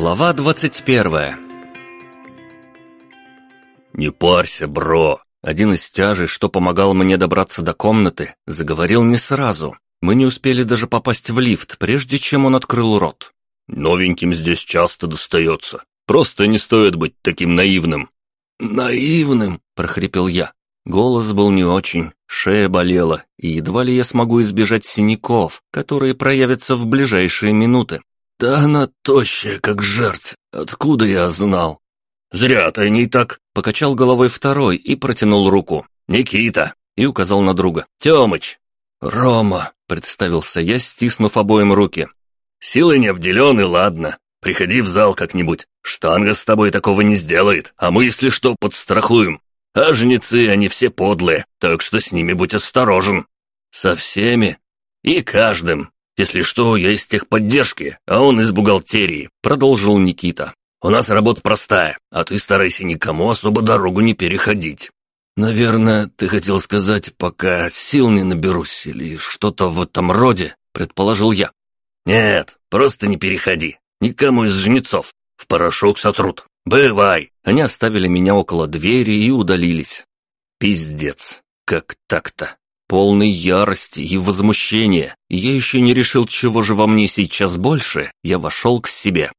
Глава 21 «Не парься, бро!» Один из тяжей, что помогал мне добраться до комнаты, заговорил не сразу. Мы не успели даже попасть в лифт, прежде чем он открыл рот. «Новеньким здесь часто достается. Просто не стоит быть таким наивным». «Наивным?» – прохрипел я. Голос был не очень, шея болела, и едва ли я смогу избежать синяков, которые проявятся в ближайшие минуты. «Да она тощая, как жерть. Откуда я знал?» «Зря ты не так!» — покачал головой второй и протянул руку. «Никита!» — и указал на друга. «Тёмыч!» «Рома!» — представился я, стиснув обоим руки. «Силой не обделен, и ладно. Приходи в зал как-нибудь. Штанга с тобой такого не сделает, а мы, если что, подстрахуем. А жнецы, они все подлые, так что с ними будь осторожен». «Со всеми?» «И каждым. «Если что, я из техподдержки, а он из бухгалтерии», — продолжил Никита. «У нас работа простая, а ты старайся никому особо дорогу не переходить». «Наверное, ты хотел сказать, пока сил не наберусь или что-то в этом роде», — предположил я. «Нет, просто не переходи. Никому из жнецов. В порошок сотрут. Бывай!» Они оставили меня около двери и удалились. Пиздец. Как так-то? Полный ярости и возмущения. Я еще не решил, чего же во мне сейчас больше. Я вошел к себе.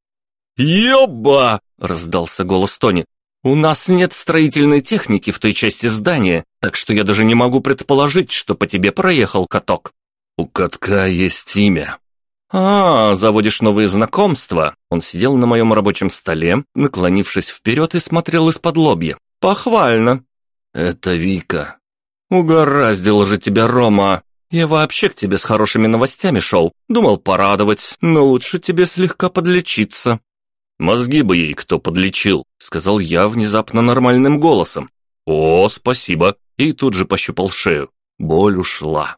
«Ёба!» — раздался голос Тони. «У нас нет строительной техники в той части здания, так что я даже не могу предположить, что по тебе проехал каток». «У катка есть имя». «А, заводишь новые знакомства?» Он сидел на моем рабочем столе, наклонившись вперед и смотрел из-под лобья. «Похвально». «Это Вика», «Угораздило же тебя, Рома! Я вообще к тебе с хорошими новостями шел. Думал порадовать, но лучше тебе слегка подлечиться». «Мозги бы ей кто подлечил», — сказал я внезапно нормальным голосом. «О, спасибо!» И тут же пощупал шею. Боль ушла.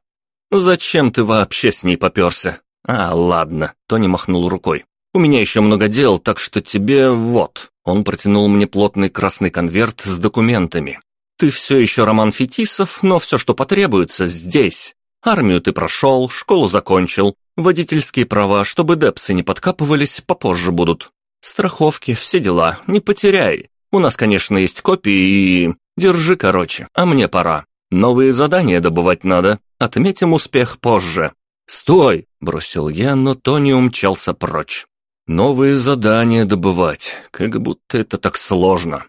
«Зачем ты вообще с ней поперся?» «А, ладно», — Тони махнул рукой. «У меня еще много дел, так что тебе вот». Он протянул мне плотный красный конверт с документами. Ты все еще Роман Фетисов, но все, что потребуется, здесь. Армию ты прошел, школу закончил. Водительские права, чтобы депсы не подкапывались, попозже будут. Страховки, все дела, не потеряй. У нас, конечно, есть копии и... Держи, короче, а мне пора. Новые задания добывать надо. Отметим успех позже. «Стой!» – бросил я, но Тони умчался прочь. «Новые задания добывать, как будто это так сложно».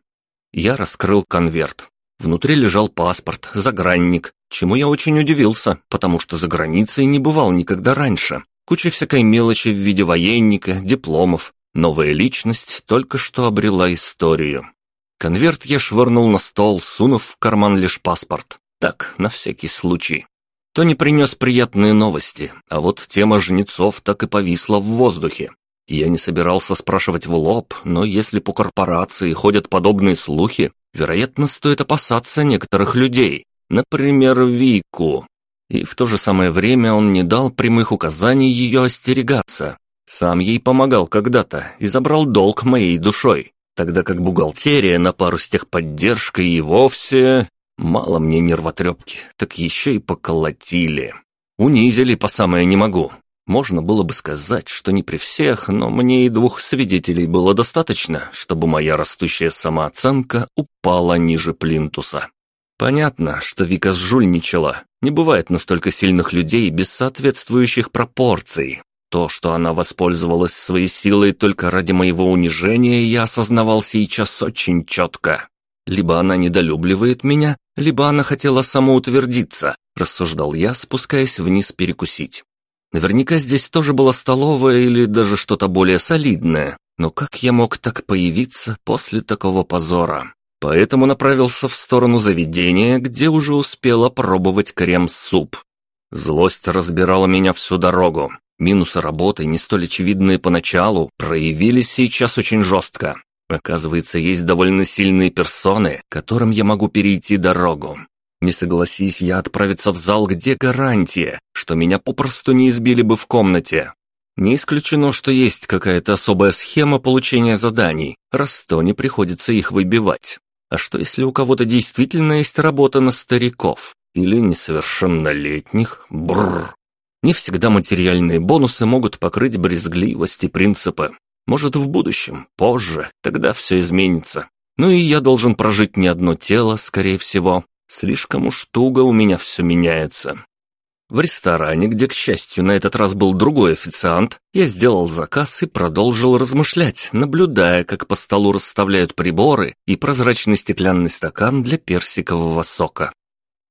Я раскрыл конверт. Внутри лежал паспорт, загранник, чему я очень удивился, потому что за границей не бывал никогда раньше. Куча всякой мелочи в виде военника, дипломов. Новая личность только что обрела историю. Конверт я швырнул на стол, сунув в карман лишь паспорт. Так, на всякий случай. Тони принес приятные новости, а вот тема жнецов так и повисла в воздухе. Я не собирался спрашивать в лоб, но если по корпорации ходят подобные слухи, вероятно, стоит опасаться некоторых людей, например, Вику. И в то же самое время он не дал прямых указаний ее остерегаться. Сам ей помогал когда-то и забрал долг моей душой, тогда как бухгалтерия на пару с техподдержкой и вовсе... Мало мне нервотрепки, так еще и поколотили. Унизили по самое не могу. Можно было бы сказать, что не при всех, но мне и двух свидетелей было достаточно, чтобы моя растущая самооценка упала ниже плинтуса. Понятно, что Вика сжульничала. Не бывает настолько сильных людей без соответствующих пропорций. То, что она воспользовалась своей силой только ради моего унижения, я осознавал сейчас очень четко. Либо она недолюбливает меня, либо она хотела самоутвердиться, рассуждал я, спускаясь вниз перекусить. Наверняка здесь тоже была столовая или даже что-то более солидное. Но как я мог так появиться после такого позора? Поэтому направился в сторону заведения, где уже успел опробовать крем-суп. Злость разбирала меня всю дорогу. Минусы работы, не столь очевидные поначалу, проявились сейчас очень жестко. Оказывается, есть довольно сильные персоны, которым я могу перейти дорогу. Не согласись я отправиться в зал, где гарантия, что меня попросту не избили бы в комнате. Не исключено, что есть какая-то особая схема получения заданий, раз то не приходится их выбивать. А что если у кого-то действительно есть работа на стариков? Или несовершеннолетних? Бррр. Не всегда материальные бонусы могут покрыть брезгливость и принципы. Может, в будущем, позже, тогда все изменится. Ну и я должен прожить не одно тело, скорее всего. Слишком уж туго у меня все меняется. В ресторане, где, к счастью, на этот раз был другой официант, я сделал заказ и продолжил размышлять, наблюдая, как по столу расставляют приборы и прозрачный стеклянный стакан для персикового сока.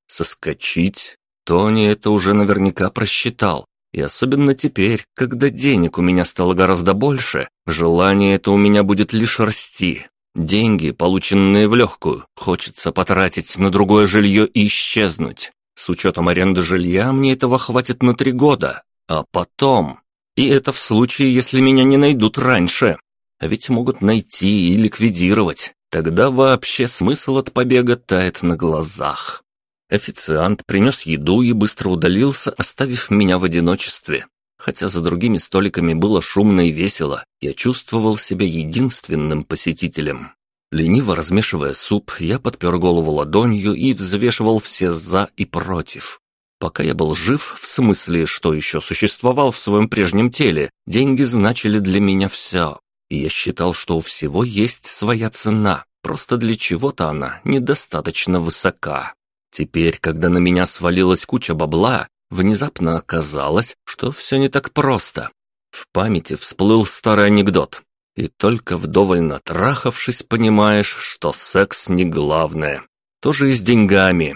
Соскочить? Тони это уже наверняка просчитал. И особенно теперь, когда денег у меня стало гораздо больше, желание это у меня будет лишь расти. Деньги, полученные в легкую, хочется потратить на другое жилье и исчезнуть. С учетом аренды жилья мне этого хватит на три года. А потом... И это в случае, если меня не найдут раньше. А ведь могут найти и ликвидировать. Тогда вообще смысл от побега тает на глазах. Официант принес еду и быстро удалился, оставив меня в одиночестве. Хотя за другими столиками было шумно и весело, я чувствовал себя единственным посетителем. Лениво размешивая суп, я подпер голову ладонью и взвешивал все «за» и «против». Пока я был жив, в смысле, что еще существовал в своем прежнем теле, деньги значили для меня все. И я считал, что у всего есть своя цена, просто для чего-то она недостаточно высока. Теперь, когда на меня свалилась куча бабла, внезапно оказалось, что все не так просто. В памяти всплыл старый анекдот. И только вдоволь натрахавшись, понимаешь, что секс не главное. Тоже и с деньгами.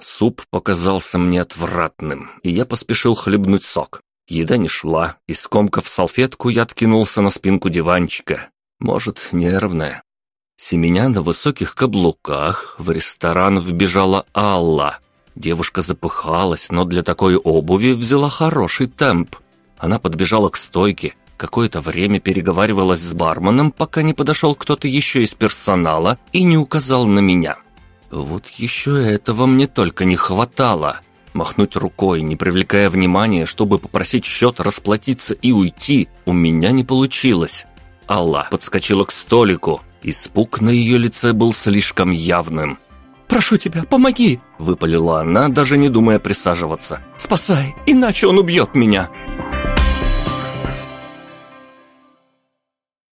Суп показался мне отвратным, и я поспешил хлебнуть сок. Еда не шла, и скомкав салфетку, я откинулся на спинку диванчика. Может, нервная. Семеня на высоких каблуках в ресторан вбежала Алла. Девушка запыхалась, но для такой обуви взяла хороший темп. Она подбежала к стойке, какое-то время переговаривалась с барменом, пока не подошел кто-то еще из персонала и не указал на меня. Вот еще этого мне только не хватало. Махнуть рукой, не привлекая внимания, чтобы попросить счет, расплатиться и уйти, у меня не получилось. Алла подскочила к столику. Испуг на ее лице был слишком явным. «Прошу тебя, помоги!» – выпалила она, даже не думая присаживаться. «Спасай, иначе он убьет меня!»